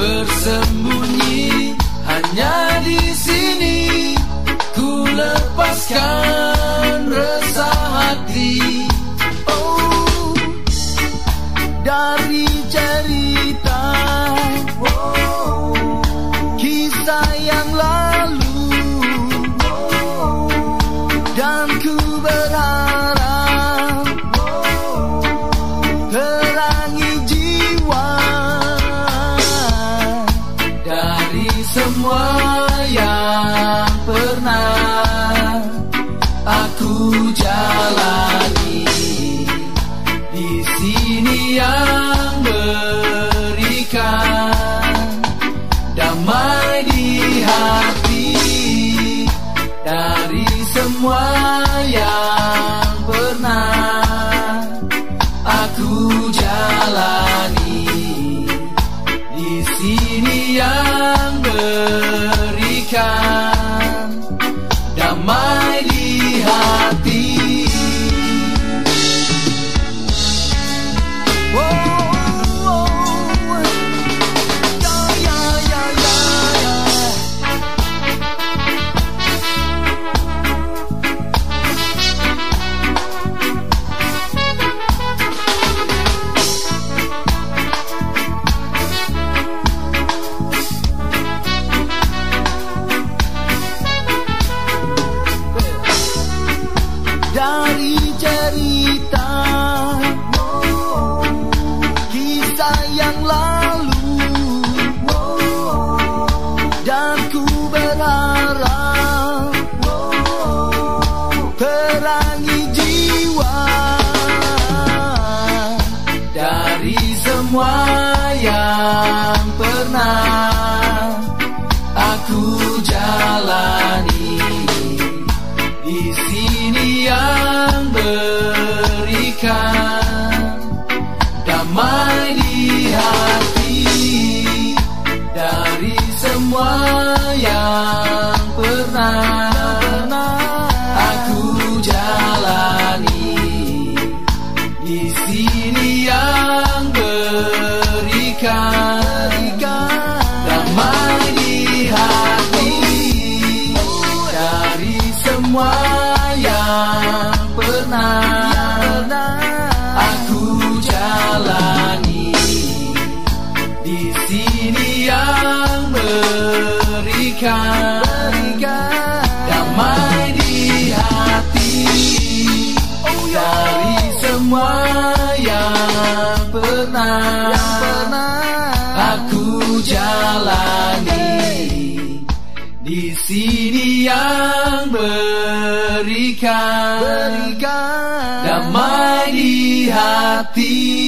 bersembunyi hanya di sini. Ku lepaskan resah hati. Oh, dari cerita. Kisah yang lalu. Dan ku berharap aku jalani. Di sini yang berikan damai di hati dari semua yang pernah aku jalani dari cerita kisah yang lalu dan ku berharap terangi jiwa dari semua yang pernah aku jalani yang berikan damai ini yang berikan damai di hati dari semua yang pernah aku jalani di sini yang berikan damai di hati.